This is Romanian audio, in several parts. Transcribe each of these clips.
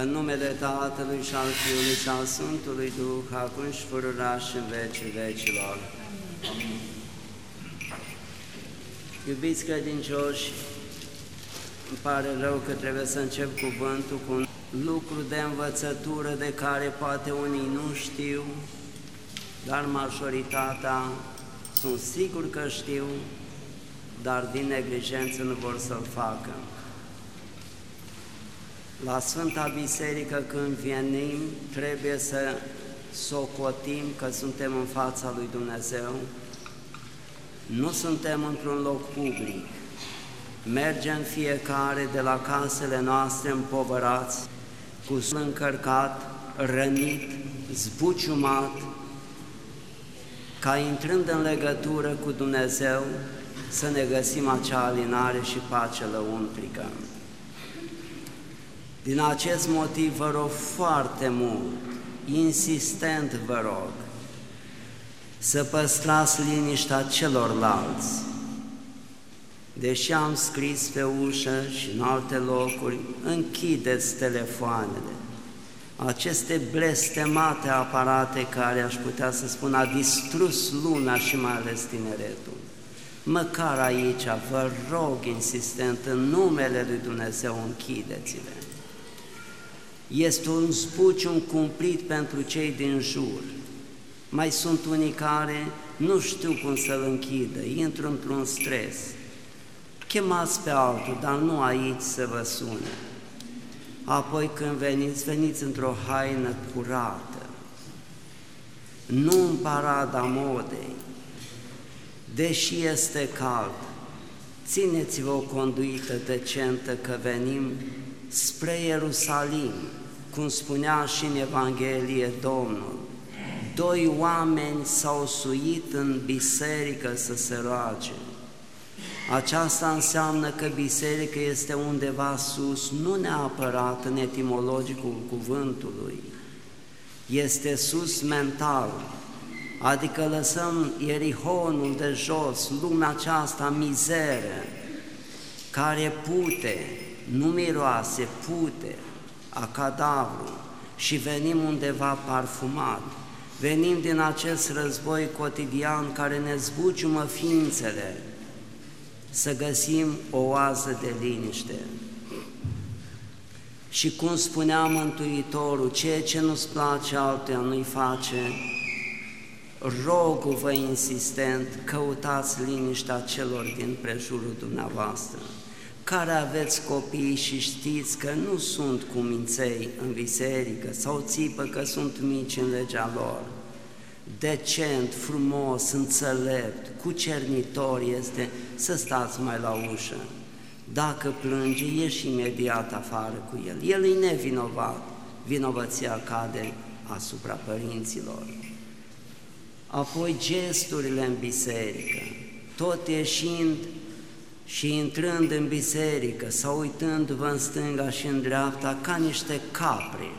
În numele Tatălui și al Fiului și al Sfântului Duh, acum și pururea și în vecii vecilor. Iubiți credincioși, îmi pare rău că trebuie să încep cuvântul cu un lucru de învățătură de care poate unii nu știu, dar majoritatea sunt sigur că știu, dar din neglijență nu vor să-l facă. La Sfânta Biserică când venim, trebuie să socotim că suntem în fața lui Dumnezeu, nu suntem într-un loc public, mergem fiecare de la casele noastre împovărați, cu încărcat, rănit, zbuciumat, ca intrând în legătură cu Dumnezeu să ne găsim acea alinare și pace lăuntrică. Din acest motiv vă rog foarte mult, insistent vă rog, să păstrați liniștea celorlalți. Deși am scris pe ușă și în alte locuri, închideți telefoanele. Aceste blestemate aparate care, aș putea să spun, a distrus luna și mai ales tineretul. Măcar aici, vă rog insistent, în numele Lui Dumnezeu, închideți-le. Este un un cumplit pentru cei din jur. Mai sunt unii care nu știu cum să-l închidă, intră într-un stres. Chemați pe altul, dar nu aici să vă sune. Apoi când veniți, veniți într-o haină curată, nu în parada modei, deși este cald, țineți-vă o conduită decentă că venim spre Ierusalim, cum spunea și în Evanghelie Domnul. Doi oameni s-au suit în biserică să se roage. Aceasta înseamnă că biserica este undeva sus, nu neapărat în etimologicul cuvântului, este sus mental, adică lăsăm Ierihonul de jos, lumea aceasta mizere, care pute, nu miroase, pute, a cadavru și venim undeva parfumat. Venim din acest război cotidian care ne zbuciumă ființele, să găsim o oază de liniște. Și cum spunea Mântuitorul, ceea ce nu-ți place altuia nu-i face, rog-vă insistent, căutați liniștea celor din prejurul dumneavoastră care aveți copii și știți că nu sunt cuminței în biserică sau țipă că sunt mici în legea lor, decent, frumos, înțelept, cucernitor este să stați mai la ușă. Dacă plânge, ieși imediat afară cu el. El e nevinovat, vinovăția cade asupra părinților. Apoi gesturile în biserică, tot ieșind și intrând în biserică sau uitându-vă în stânga și în dreapta ca niște capri,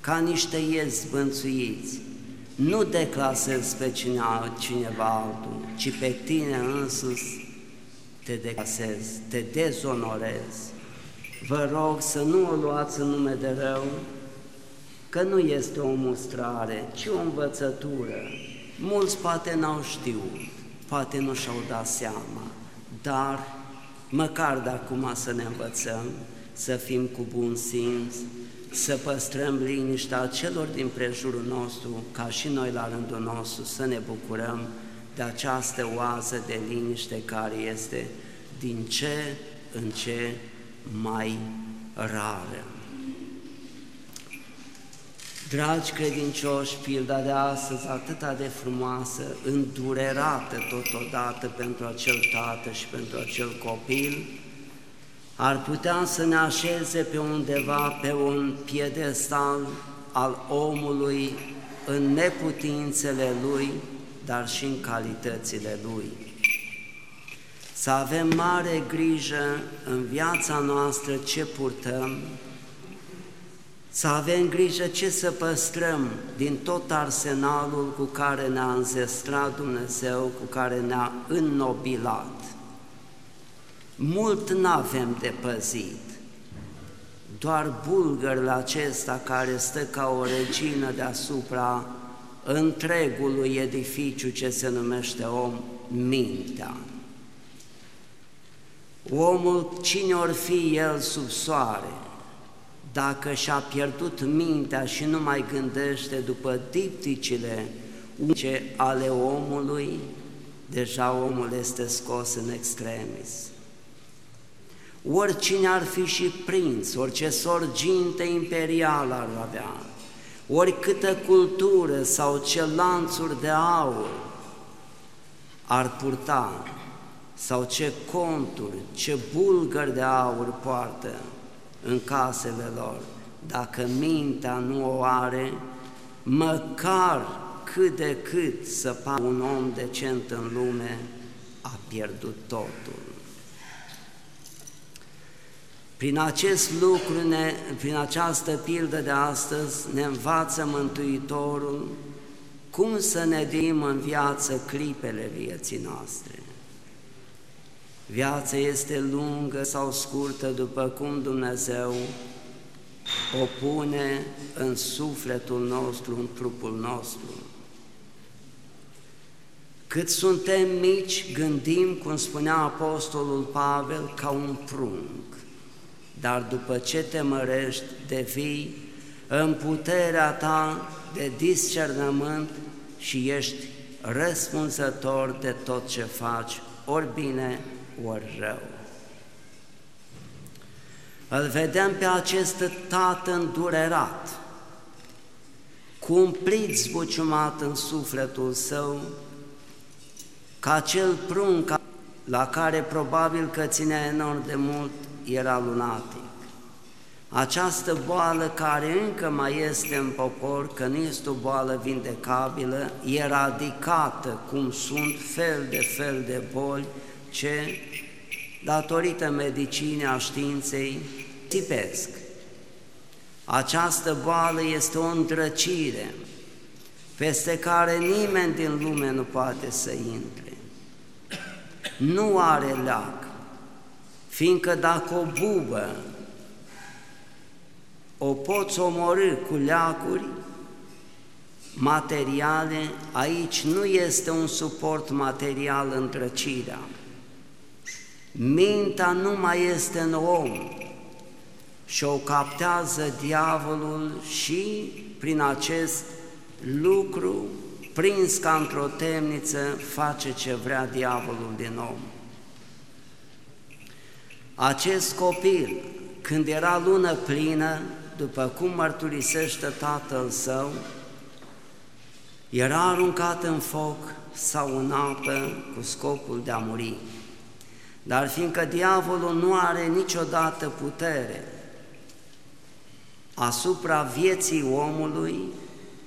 ca niște iezi bânțuiți, nu declasezi pe cineva, cineva altul, ci pe tine însuți te declasezi, te dezonorezi. Vă rog să nu o luați în nume de rău, că nu este o mustrare, ci o învățătură. Mulți poate n-au știut, poate nu și-au dat seama, dar măcar de acum să ne învățăm să fim cu bun simț, să păstrăm liniștea celor din prejurul nostru, ca și noi la rândul nostru să ne bucurăm de această oază de liniște care este din ce în ce mai rară. Dragi credincioși, pilda de astăzi atât de frumoasă, îndurerată totodată pentru acel tată și pentru acel copil, ar putea să ne așeze pe undeva pe un piedestal al omului în neputințele lui, dar și în calitățile lui. Să avem mare grijă în viața noastră ce purtăm, să avem grijă ce să păstrăm din tot arsenalul cu care ne-a înzestrat Dumnezeu, cu care ne-a înnobilat. Mult n-avem de păzit, doar bulgărul acesta care stă ca o regină deasupra întregului edificiu ce se numește om, mintea. Omul, cine or fi el sub soare, dacă și-a pierdut mintea și nu mai gândește după dipticile unice ale omului, deja omul este scos în extremis. Oricine ar fi și prinț, orice sorginte imperială ar avea, oricâtă cultură sau ce lanțuri de aur ar purta, sau ce conturi, ce bulgări de aur poartă în casele lor, dacă mintea nu o are, măcar cât de cât să pară un om decent în lume, a pierdut totul. Prin acest lucru, ne, prin această pildă de astăzi, ne învață Mântuitorul cum să ne dim în viață clipele vieții noastre. Viața este lungă sau scurtă după cum Dumnezeu o pune în sufletul nostru, în trupul nostru. Cât suntem mici, gândim, cum spunea Apostolul Pavel, ca un prunc, dar după ce te mărești, devii în puterea ta de discernământ și ești răspunzător de tot ce faci, ori bine, ori rău. Îl vedem pe acest tată îndurerat, cumplit zbuciumat în sufletul său, ca acel prunc la care probabil că ținea enorm de mult era lunatic. Această boală care încă mai este în popor, că nu este o boală vindecabilă, eradicată, cum sunt fel de fel de boli ce, datorită medicinei a științei, tipesc. Această boală este o îndrăcire peste care nimeni din lume nu poate să intre. Nu are leac, fiindcă dacă o bubă o poți omorâ cu leacuri materiale, aici nu este un suport material îndrăcirea. Mintea nu mai este în om și o captează diavolul și prin acest lucru, prins ca într-o temniță, face ce vrea diavolul din om. Acest copil, când era lună plină, după cum mărturisește tatăl său, era aruncat în foc sau în apă cu scopul de a muri. Dar fiindcă diavolul nu are niciodată putere asupra vieții omului,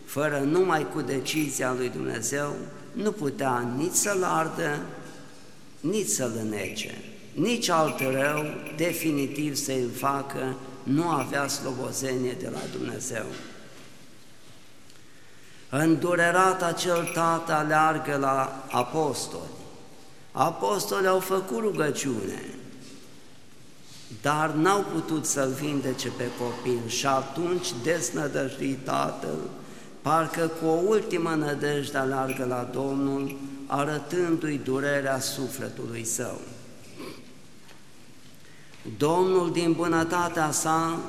fără numai cu decizia lui Dumnezeu, nu putea nici să-l ardă, nici să-l înece, nici alt rău definitiv să-l facă, nu avea slobozenie de la Dumnezeu. Îndurerat acel tată aleargă la apostoli. Apostolii au făcut rugăciune, dar n-au putut să-l vindece pe copil și atunci desnădăjduit tatăl, parcă cu o ultimă nădejde alargă la Domnul, arătându-i durerea sufletului său. Domnul din bunătatea sa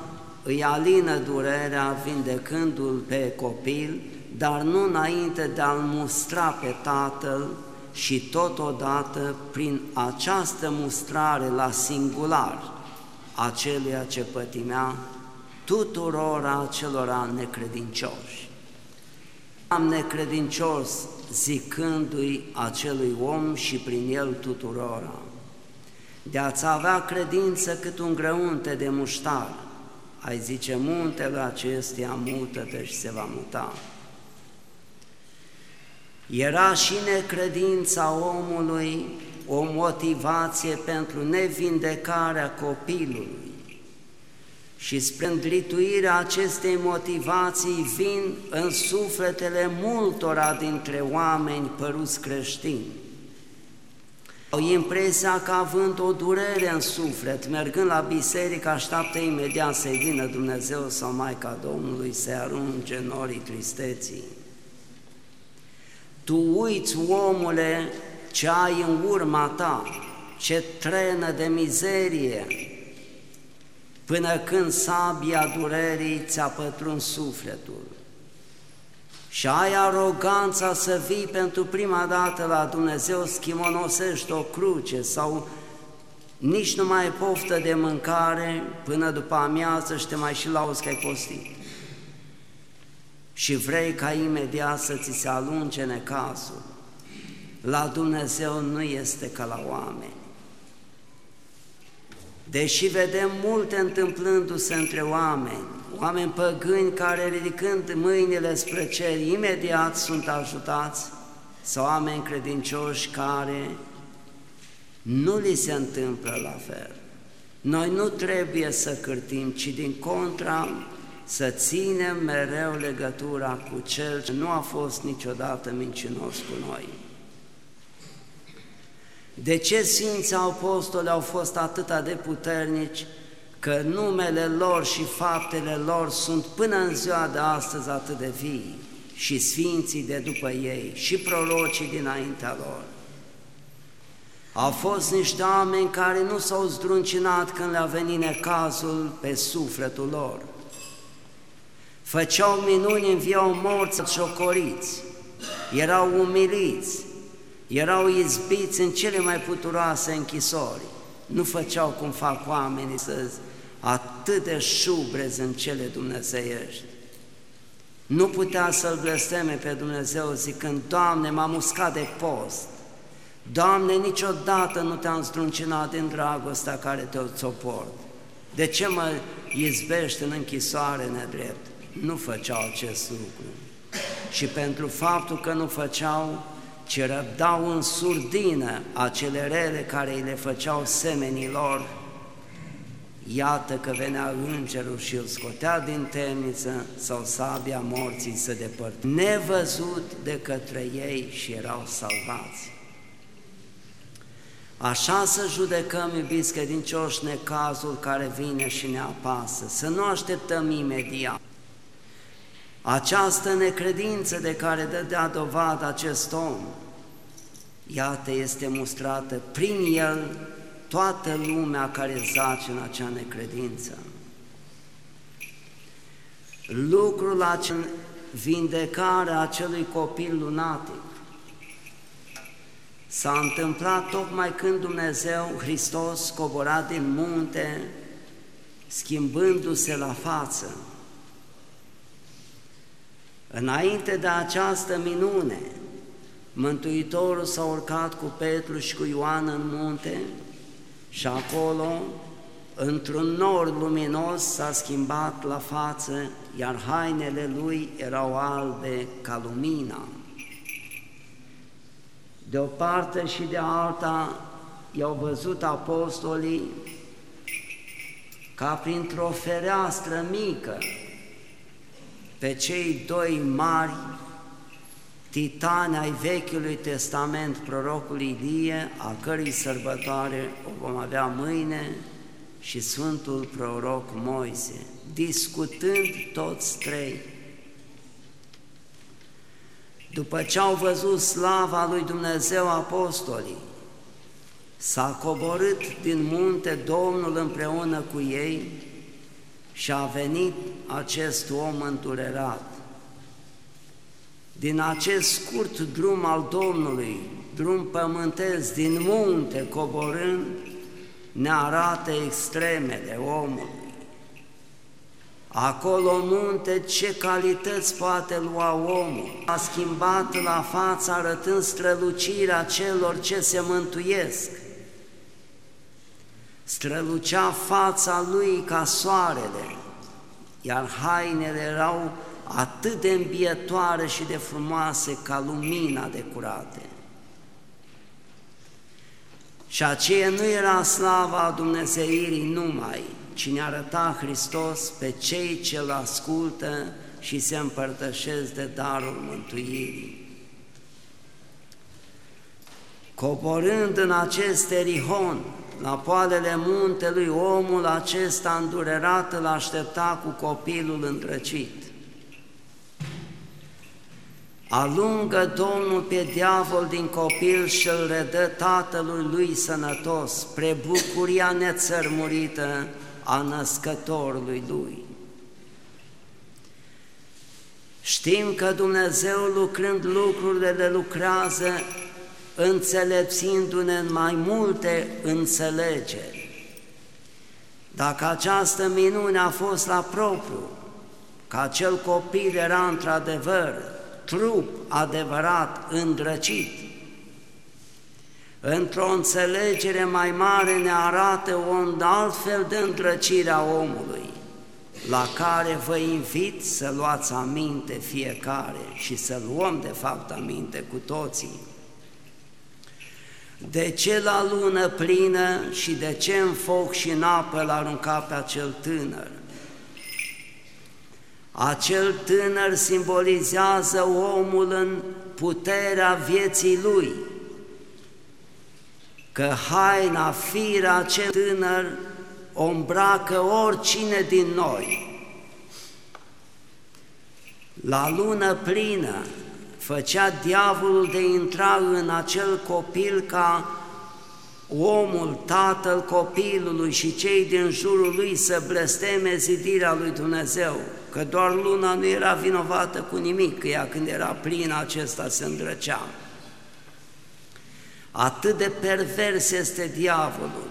îi alină durerea vindecându-l pe copil, dar nu înainte de a-l mustra pe tatăl și totodată prin această mustrare la singular aceluia ce pătimea tuturora celora necredincioși. Am necredincios zicându-i acelui om și prin el tuturora de a-ți avea credință cât un grăunte de muștar, ai zice muntele acesteia mută-te și se va muta. Era și necredința omului o motivație pentru nevindecarea copilului și spre îndrituirea acestei motivații vin în sufletele multora dintre oameni păruți creștini Au impresia că având o durere în suflet, mergând la biserică, așteaptă imediat să-i vină Dumnezeu sau Maica Domnului să-i arunce norii tristeții. Tu uiți, omule, ce ai în urma ta, ce trenă de mizerie, până când sabia durerii ți-a pătruns sufletul. Și ai aroganța să vii pentru prima dată la Dumnezeu, schimonosești o cruce sau nici nu mai poftă de mâncare până după amiază și te mai și lauzi că ai postit. Și vrei ca imediat să ți se alunge necazul. La Dumnezeu nu este ca la oameni. Deși vedem multe întâmplându-se între oameni, oameni păgâni care ridicând mâinile spre cer imediat sunt ajutați, sau oameni credincioși care nu li se întâmplă la fel. Noi nu trebuie să cârtim, ci din contra să ținem mereu legătura cu Cel ce nu a fost niciodată mincinos cu noi. De ce Sfinții Apostoli au fost atât de puternici că numele lor și faptele lor sunt până în ziua de astăzi atât de vii și Sfinții de după ei și prorocii dinaintea lor? Au fost niște oameni care nu s-au zdruncinat când le-a venit necazul pe sufletul lor. Făceau minuni, înviau morți ciocoriți, erau umiliți, erau izbiți în cele mai puturoase închisori, nu făceau cum fac oamenii să atât de șubrezi în cele dumnezeiești. Nu putea să-L blesteme pe Dumnezeu zicând, Doamne, m-am uscat de post, Doamne, niciodată nu te-am zdruncinat din dragostea care te soport. De ce mă izbești în închisoare nedrept? Nu făceau acest lucru. Și pentru faptul că nu făceau, ce răbdau în surdină acele rele care îi le făceau semenilor, iată că venea îngerul și îl scotea din temniță sau sabia morții să depărt, nevăzut de către ei și erau salvați. Așa să judecăm, iubiți credincioși, necazul care vine și ne apasă, să nu așteptăm imediat. Această necredință de care dădea dovadă acest om, iată, este mustrată prin el toată lumea care zace în acea necredință. Lucrul acel, vindecarea acelui copil lunatic, s-a întâmplat tocmai când Dumnezeu Hristos cobora din munte, schimbându-se la față. Înainte de această minune, Mântuitorul s-a urcat cu Petru și cu Ioan în munte și acolo, într-un nor luminos, s-a schimbat la față, iar hainele lui erau albe ca lumina. De o parte și de alta i-au văzut apostolii ca printr-o fereastră mică pe cei doi mari titani ai Vechiului Testament, prorocul Ilie, a cărei sărbătoare o vom avea mâine, și Sfântul Proroc Moise, discutând toți trei. După ce au văzut slava lui Dumnezeu apostolii, s-a coborât din munte Domnul împreună cu ei și a venit acest om înturerat din acest scurt drum al Domnului, drum pământesc, din munte coborând, ne arată extremele omului. Acolo în munte ce calități poate lua omul. A schimbat la față arătând strălucirea celor ce se mântuiesc. Strălucea fața lui ca soarele, iar hainele erau atât de îmbietoare și de frumoase ca lumina de curate. Și aceea nu era slava Dumnezeirii numai, ci ne arăta Hristos pe cei ce îl ascultă și se împărtășesc de darul mântuirii. Coborând în acest erihon, la poalele muntelui, omul acesta îndurerat îl aștepta cu copilul îndrăcit. Alungă Domnul pe diavol din copil și îl redă tatălui lui sănătos, spre bucuria nețărmurită a născătorului lui. Știm că Dumnezeu lucrând lucrurile le lucrează înțelepțindu-ne în mai multe înțelegeri. Dacă această minune a fost la propriu, că acel copil era într-adevăr trup adevărat îndrăcit, într-o înțelegere mai mare ne arată un alt fel de îndrăcire a omului, la care vă invit să luați aminte fiecare și să luăm de fapt aminte cu toții. De ce la lună plină și de ce în foc și în apă l-a aruncat pe acel tânăr? Acel tânăr simbolizează omul în puterea vieții lui, că haina, firea acel tânăr o îmbracă oricine din noi. La lună plină, făcea diavolul de intra în acel copil ca omul, tatăl copilului și cei din jurul lui să blesteme zidirea lui Dumnezeu, că doar luna nu era vinovată cu nimic, că ea când era plină acesta se îndrăcea. Atât de pervers este diavolul.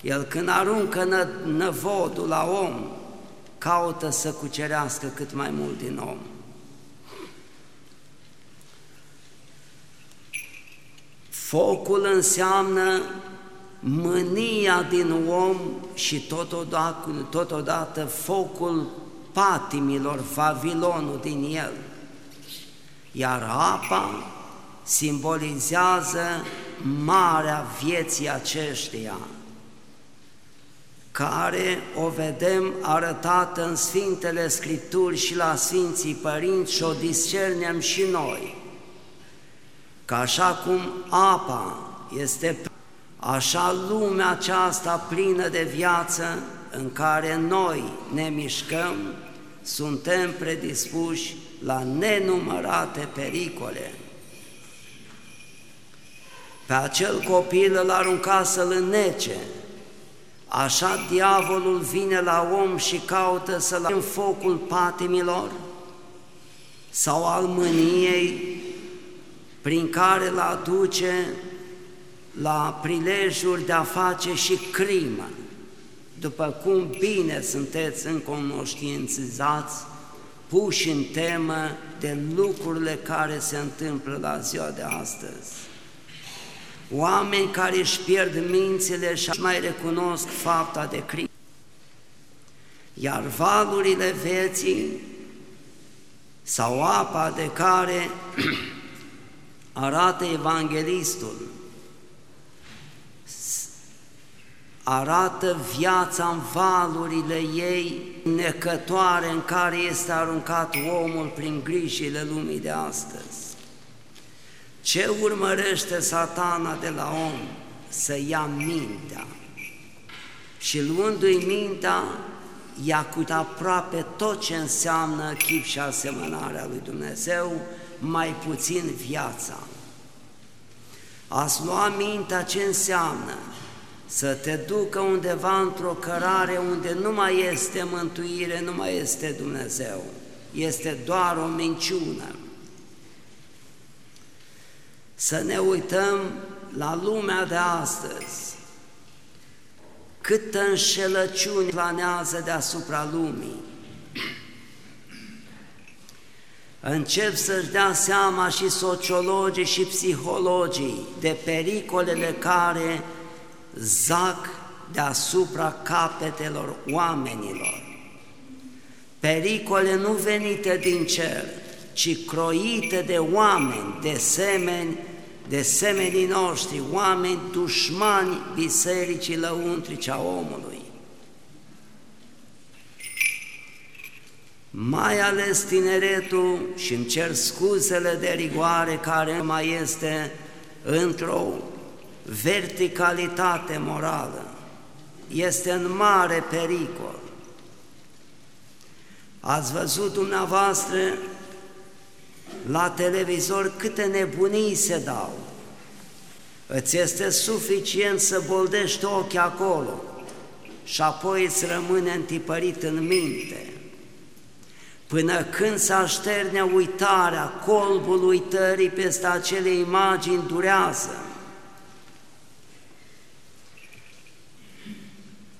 El când aruncă nă, năvodul la om, caută să cucerească cât mai mult din om. Focul înseamnă mânia din om și totodată, totodată focul patimilor, Vavilonul din el. Iar apa simbolizează marea vieții aceștia, care o vedem arătată în Sfintele Scripturi și la Sfinții Părinți și o discernem și noi că așa cum apa este, așa lumea aceasta plină de viață în care noi ne mișcăm, suntem predispuși la nenumărate pericole. Pe acel copil îl arunca să-l înnece, așa diavolul vine la om și caută să-l în focul patimilor sau al mâniei prin care îl aduce la prilejuri de a face și crimă, după cum bine sunteți înconștiințizați, puși în temă de lucrurile care se întâmplă la ziua de astăzi. Oameni care își pierd mințile și mai recunosc fapta de crimă. Iar valurile vieții sau apa de care arată evanghelistul, arată viața în valurile ei necătoare în care este aruncat omul prin grijile lumii de astăzi. Ce urmărește satana de la om? Să ia mintea și luându-i mintea, ia cu aproape tot ce înseamnă chip și asemănarea lui Dumnezeu, mai puțin viața. Ați lua mintea ce înseamnă să te ducă undeva într-o cărare unde nu mai este mântuire, nu mai este Dumnezeu, este doar o minciună. Să ne uităm la lumea de astăzi, câtă înșelăciuni planează deasupra lumii, încep să-și dea seama și sociologii și psihologii de pericolele care zac deasupra capetelor oamenilor. Pericole nu venite din cer, ci croite de oameni, de semeni, de semenii noștri, oameni dușmani bisericii lăuntrice a omului. Mai ales tineretul și îmi cer scuzele de rigoare care mai este într-o verticalitate morală, este în mare pericol. Ați văzut dumneavoastră la televizor câte nebunii se dau. Îți este suficient să boldești ochii acolo și apoi îți rămâne întipărit în minte. Până când se așterne uitarea, colbul uitării peste acele imagini durează.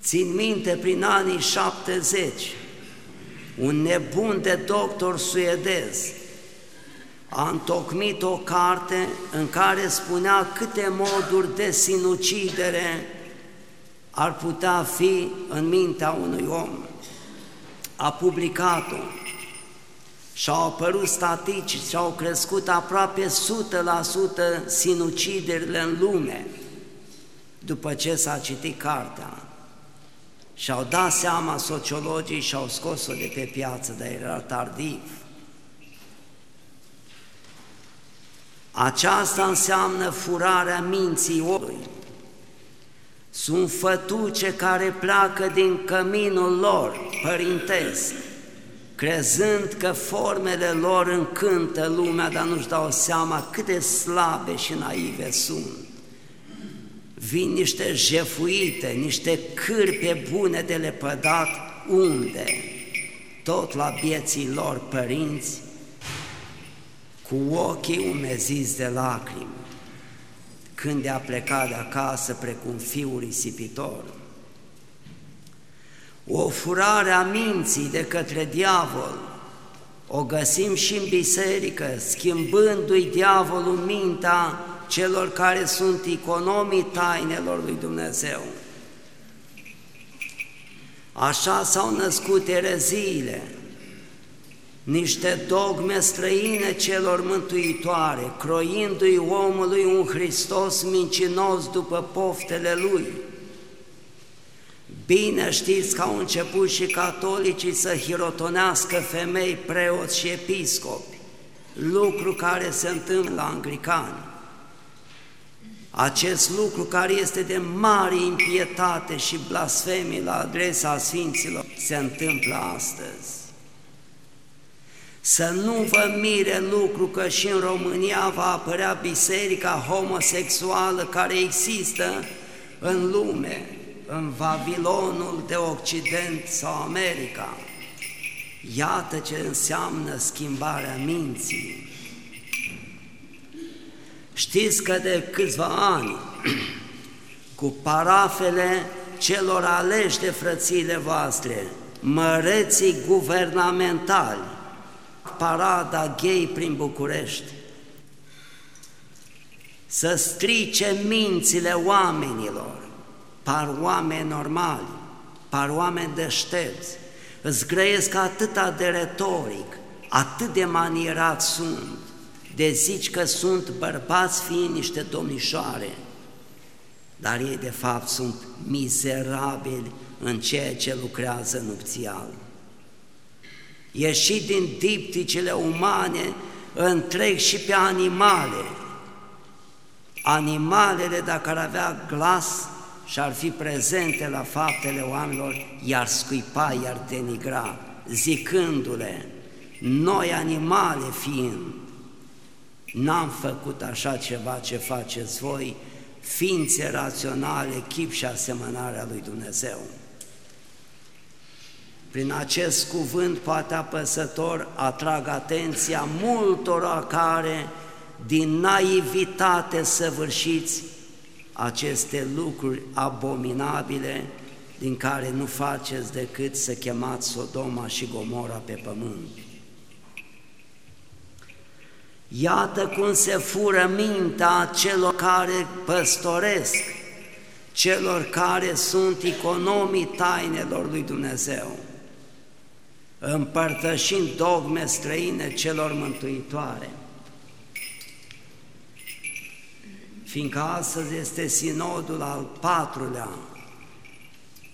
Țin minte prin anii 70, un nebun de doctor suedez a întocmit o carte în care spunea câte moduri de sinucidere ar putea fi în mintea unui om. A publicat-o și au apărut statistici și au crescut aproape 100% sinuciderile în lume după ce s-a citit cartea. Și-au dat seama sociologii și au scos-o de pe piață, dar era tardiv. Aceasta înseamnă furarea minții omului. Sunt fătuce care pleacă din căminul lor părintesc, crezând că formele lor încântă lumea, dar nu-și dau seama cât de slabe și naive sunt. Vin niște jefuite, niște cârpe bune de lepădat, unde? Tot la vieții lor părinți, cu ochii umeziți de lacrimi, când a plecat de acasă precum fiul risipitor. O furare a minții de către diavol, o găsim și în biserică, schimbându-i diavolul mintea celor care sunt economii tainelor lui Dumnezeu. Așa s-au născut ereziile, niște dogme străine celor mântuitoare, croindu-i omului un Hristos mincinos după poftele lui. Bine știți că au început și catolicii să hirotonească femei, preoți și episcopi, lucru care se întâmplă la anglicani. Acest lucru care este de mare impietate și blasfemie la adresa Sfinților se întâmplă astăzi. Să nu vă mire lucru că și în România va apărea biserica homosexuală care există în lume, în Vavilonul de Occident sau America. Iată ce înseamnă schimbarea minții. Știți că de câțiva ani, cu parafele celor aleși de frățiile voastre, măreții guvernamentali, parada gay prin București, să strice mințile oamenilor, par oameni normali, par oameni deștepți, îți grăiesc atâta de retoric, atât de manierat sunt, de zici că sunt bărbați fiind niște domnișoare, dar ei de fapt sunt mizerabili în ceea ce lucrează nupțial ieșit din dipticele umane, întreg și pe animale. Animalele, dacă ar avea glas și ar fi prezente la faptele oamenilor, i-ar scuipa, i-ar denigra, zicându-le, noi animale fiind, n-am făcut așa ceva ce faceți voi, ființe raționale, chip și asemănarea lui Dumnezeu. Prin acest cuvânt poate apăsător atrag atenția multora care din naivitate săvârșiți aceste lucruri abominabile din care nu faceți decât să chemați Sodoma și Gomora pe pământ. Iată cum se fură mintea celor care păstoresc, celor care sunt economii tainelor lui Dumnezeu împărtășind dogme străine celor mântuitoare. Fiindcă astăzi este sinodul al patrulea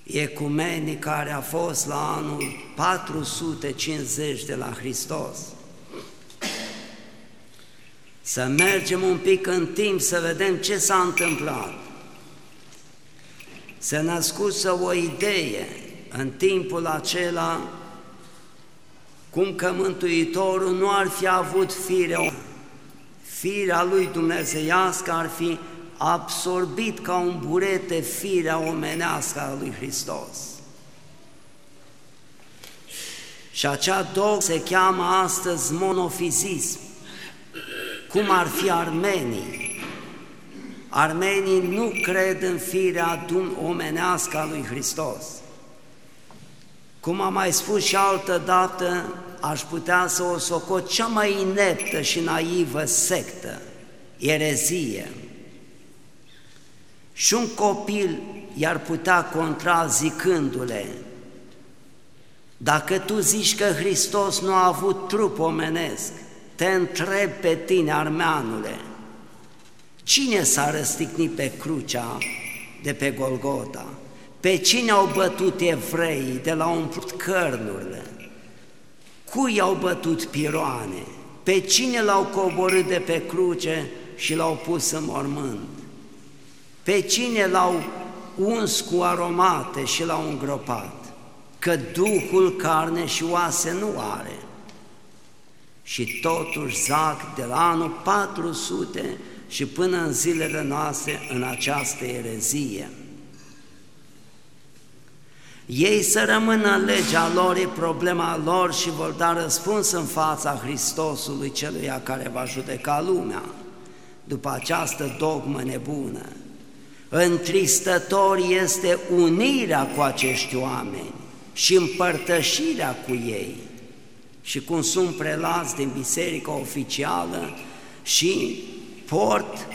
ecumenic care a fost la anul 450 de la Hristos. să mergem un pic în timp să vedem ce s-a întâmplat. Se născuse o idee în timpul acela cum că Mântuitorul nu ar fi avut fire, firea lui dumnezeiască ar fi absorbit ca un burete firea omenească a lui Hristos. Și acea două se cheamă astăzi monofizism, cum ar fi armenii. Armenii nu cred în firea omenească a lui Hristos. Cum am mai spus și altă dată, aș putea să o socot cea mai ineptă și naivă sectă, erezie. Și un copil i-ar putea contra zicându-le, dacă tu zici că Hristos nu a avut trup omenesc, te întreb pe tine, armeanule, cine s-a răstignit pe crucea de pe Golgota? Pe cine au bătut evreii de la umplut cărnurile? Cui au bătut piroane? Pe cine l-au coborât de pe cruce și l-au pus în mormânt? Pe cine l-au uns cu aromate și l-au îngropat? Că Duhul carne și oase nu are. Și totuși zac de la anul 400 și până în zilele noastre în această erezie. Ei să rămână în legea lor, e problema lor și vor da răspuns în fața Hristosului celuia care va judeca lumea după această dogmă nebună. Întristător este unirea cu acești oameni și împărtășirea cu ei. Și cum sunt prelați din biserica oficială și port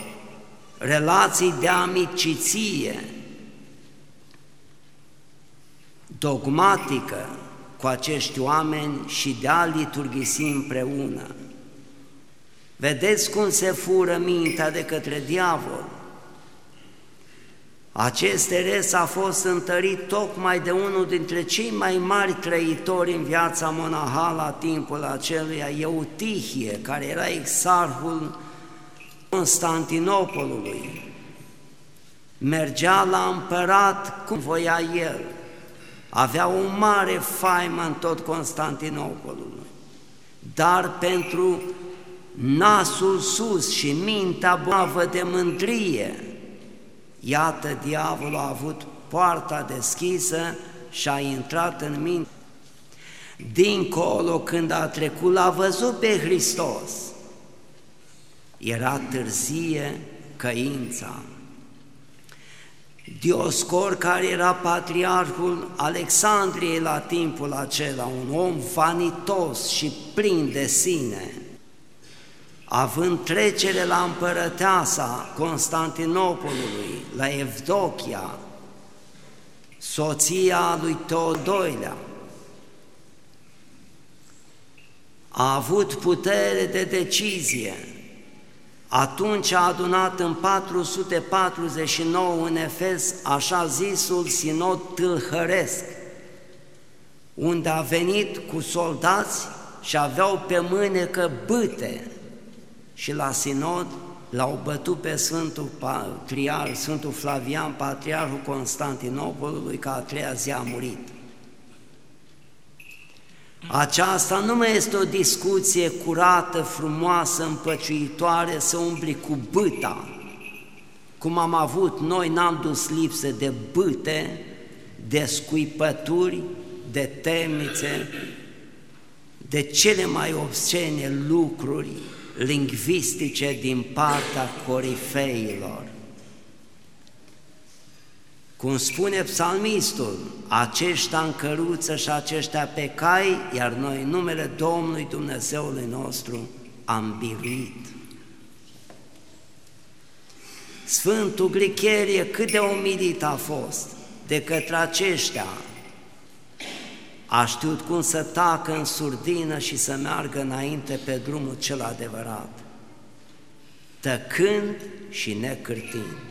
relații de amiciție, dogmatică cu acești oameni și de a liturghisi împreună. Vedeți cum se fură mintea de către diavol. Acest eres a fost întărit tocmai de unul dintre cei mai mari trăitori în viața monahală la timpul aceluia, Eutihie, care era exarhul Constantinopolului. Mergea la împărat cum voia el, avea o mare faimă în tot Constantinopolul, dar pentru nasul sus și mintea boavă de mândrie, iată, diavolul a avut poarta deschisă și a intrat în minte. Dincolo, când a trecut, l-a văzut pe Hristos. Era târzie căința. Dioscor, care era patriarhul Alexandriei la timpul acela, un om vanitos și plin de sine, având trecere la împărăteasa Constantinopolului, la Evdochia, soția lui Teodoilea, a avut putere de decizie, atunci a adunat în 449 în Efes așa zisul sinod tâlhăresc, unde a venit cu soldați și aveau pe mânecă bâte și la sinod l-au bătut pe Sfântul Patriar, Sfântul Flavian, Patriarhul Constantinopolului, că a treia zi a murit. Aceasta nu mai este o discuție curată, frumoasă, împăciuitoare, să umbli cu bâta. Cum am avut noi, n-am dus lipsă de bâte, de scuipături, de temnițe, de cele mai obscene lucruri lingvistice din partea corifeilor. Cum spune psalmistul, aceștia în căruță și aceștia pe cai, iar noi în numele Domnului Dumnezeului nostru am biruit. Sfântul Glicherie cât de umilit a fost de către aceștia, a știut cum să tacă în surdină și să meargă înainte pe drumul cel adevărat, tăcând și necârtind.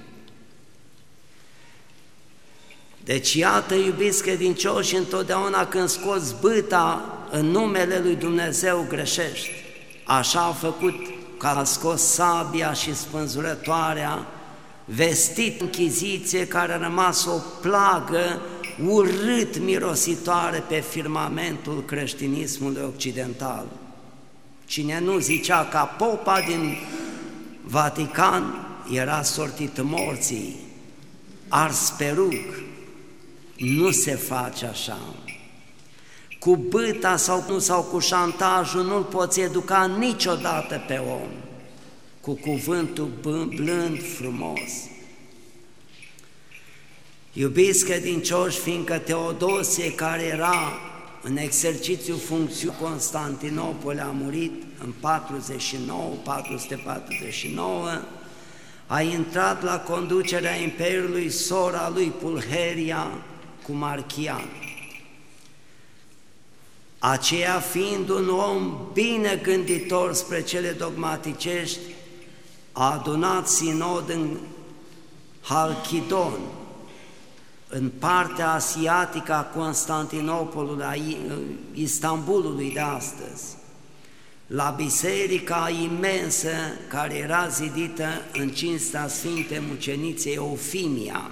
Deci iată, iubiți credincioși, întotdeauna când scoți bâta în numele lui Dumnezeu greșești. Așa a făcut că a scos sabia și spânzurătoarea, vestit închiziție care a rămas o plagă urât mirositoare pe firmamentul creștinismului occidental. Cine nu zicea ca popa din Vatican era sortit morții, ars pe rug, nu se face așa. Cu băta sau, nu, sau cu șantajul nu-l poți educa niciodată pe om, cu cuvântul blând, frumos. Iubiți credincioși, fiindcă Teodosie, care era în exercițiu funcțiu Constantinopol, a murit în 49, 449, a intrat la conducerea Imperiului sora lui Pulheria cu Marchian. Aceea fiind un om bine gânditor spre cele dogmaticești, a adunat sinod în Halkidon, în partea asiatică a Constantinopolului, a Istanbulului de astăzi, la biserica imensă care era zidită în cinsta Sfinte Muceniței Eufimia.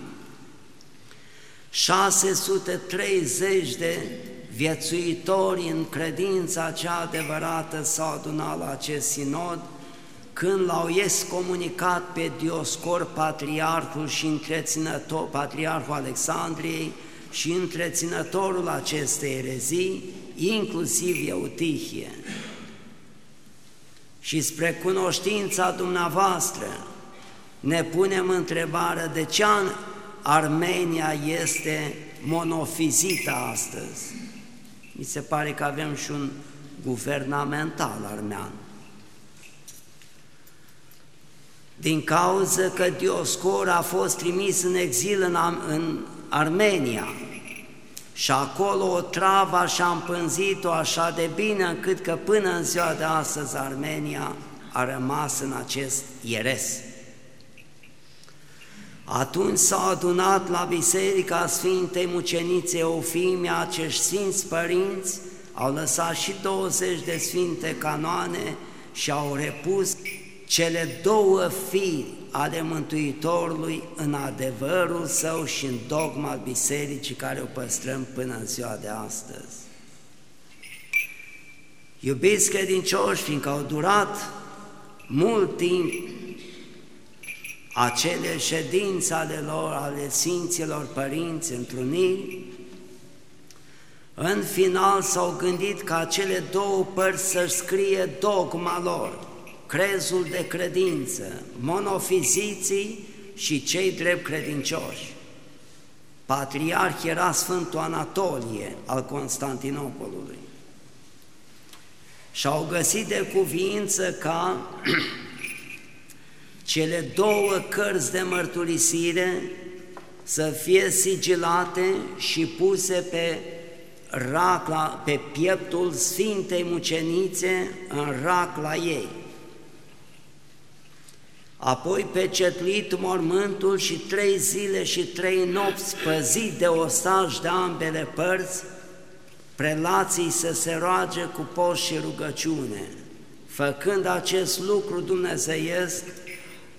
630 de viețuitori în credința cea adevărată s-au adunat la acest sinod, când l-au comunicat pe Dioscor, patriarhul și întreținător, patriarhul Alexandriei și întreținătorul acestei erezii, inclusiv Eutihie. Și spre cunoștința dumneavoastră ne punem întrebarea de ce Armenia este monofizită astăzi. Mi se pare că avem și un guvernamental armean. din cauză că Dioscor a fost trimis în exil în, în Armenia și acolo o travă și-a împânzit-o așa de bine încât că până în ziua de astăzi Armenia a rămas în acest ieres. Atunci s-au adunat la Biserica Sfintei Mucenițe Eufimia acești Sfinți Părinți, au lăsat și 20 de Sfinte Canoane și au repus cele două firi ale Mântuitorului în adevărul său și în dogma bisericii care o păstrăm până în ziua de astăzi. Iubiți credincioși, fiindcă au durat mult timp acele ședințe ale lor, ale Sfinților Părinți, întruniri, în final s-au gândit ca acele două părți să scrie dogma lor, crezul de credință, monofiziții și cei drept credincioși. Patriarh era Sfântul Anatolie al Constantinopolului. Și au găsit de cuvință ca cele două cărți de mărturisire să fie sigilate și puse pe racla, pe pieptul Sfintei Mucenițe în racla ei apoi pecetlit mormântul și trei zile și trei nopți păzit de ostaj de ambele părți, prelații să se roage cu post și rugăciune. Făcând acest lucru dumnezeiesc,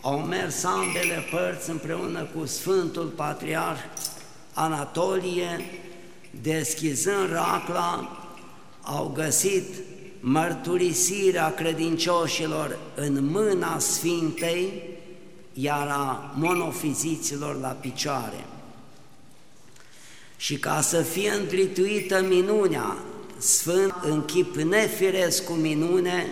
au mers ambele părți împreună cu Sfântul Patriarh Anatolie, deschizând racla, au găsit mărturisirea credincioșilor în mâna Sfintei, iar a monofiziților la picioare. Și ca să fie îndrituită minunea, Sfânt în chip nefiresc cu minune,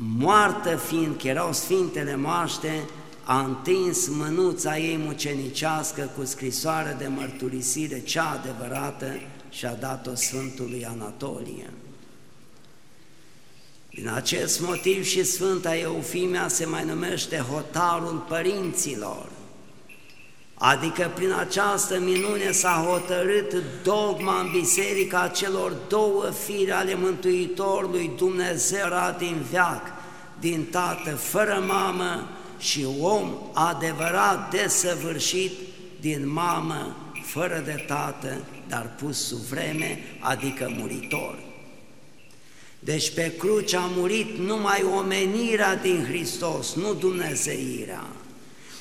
moartă fiind că erau Sfintele moaște, a întins mânuța ei mucenicească cu scrisoare de mărturisire cea adevărată și a dat-o Sfântului Anatolie. Din acest motiv și Sfânta Eufimia se mai numește hotarul părinților, adică prin această minune s-a hotărât dogma în biserica celor două fire ale Mântuitorului Dumnezeu din veac, din tată fără mamă și om adevărat desăvârșit din mamă fără de tată, dar pus sub vreme, adică muritor. Deci pe cruce a murit numai omenirea din Hristos, nu Dumnezeirea.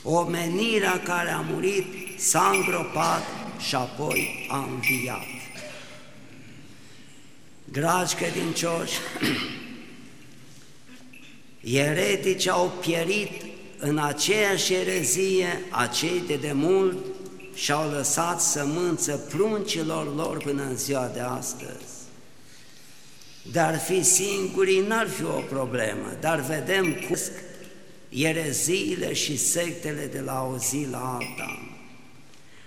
Omenirea care a murit s-a îngropat și apoi a înviat. Dragi credincioși, eretici au pierit în aceeași erezie acei de demult și au lăsat sămânță pruncilor lor până în ziua de astăzi. Dar fi singurii n-ar fi o problemă, dar vedem cum ereziile și sectele de la o zi la alta.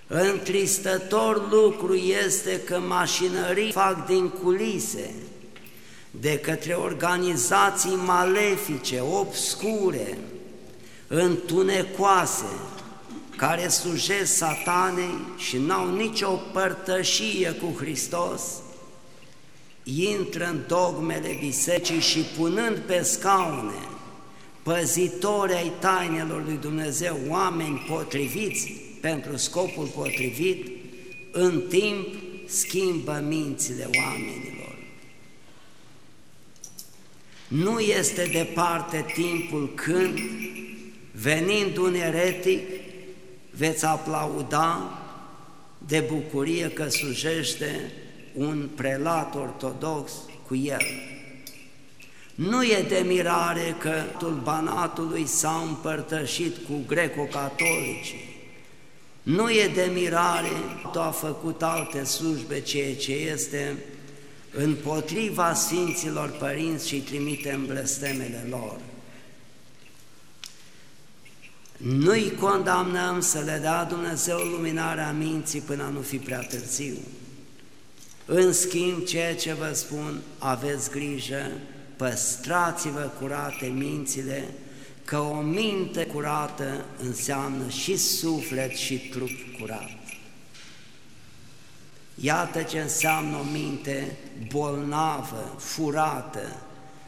Întristător lucru este că mașinării fac din culise, de către organizații malefice, obscure, întunecoase, care slujesc satanei și n-au nicio părtășie cu Hristos, intră în dogmele bisericii și punând pe scaune păzitori ai tainelor lui Dumnezeu, oameni potriviți pentru scopul potrivit, în timp schimbă mințile oamenilor. Nu este departe timpul când, venind un eretic, veți aplauda de bucurie că slujește un prelat ortodox cu el. Nu e de mirare că tulbanatului s-a împărtășit cu greco-catolicii. Nu e de mirare că a făcut alte slujbe, ceea ce este împotriva Sfinților Părinți și trimite în blestemele lor. Nu-i condamnăm să le dea Dumnezeu luminarea minții până nu fi prea târziu. În schimb, ceea ce vă spun, aveți grijă, păstrați-vă curate mințile, că o minte curată înseamnă și suflet și trup curat. Iată ce înseamnă o minte bolnavă, furată.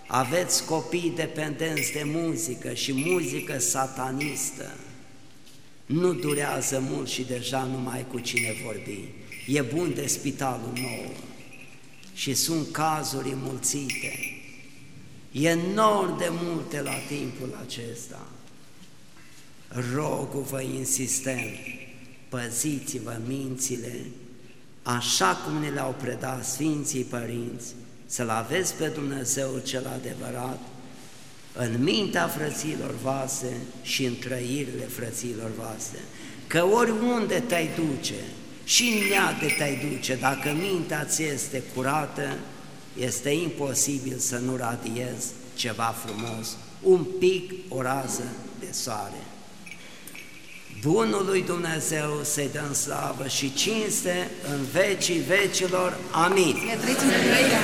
Aveți copii dependenți de muzică și muzică satanistă. Nu durează mult și deja nu mai cu cine vorbi. E bun de spitalul nou și sunt cazuri mulțite. E enorm de multe la timpul acesta. Rogul-vă insistent, păziți-vă mințile, așa cum ne le-au predat Sfinții Părinți, să-L aveți pe Dumnezeu cel adevărat în mintea frăților voastre și în trăirile frăților voastre. Că oriunde te-ai duce și în neate te-ai duce, dacă mintea ți este curată, este imposibil să nu radiezi ceva frumos, un pic o rază de soare. Bunul lui Dumnezeu să-i dăm slavă și cinste în vecii vecilor. Amin. înaintea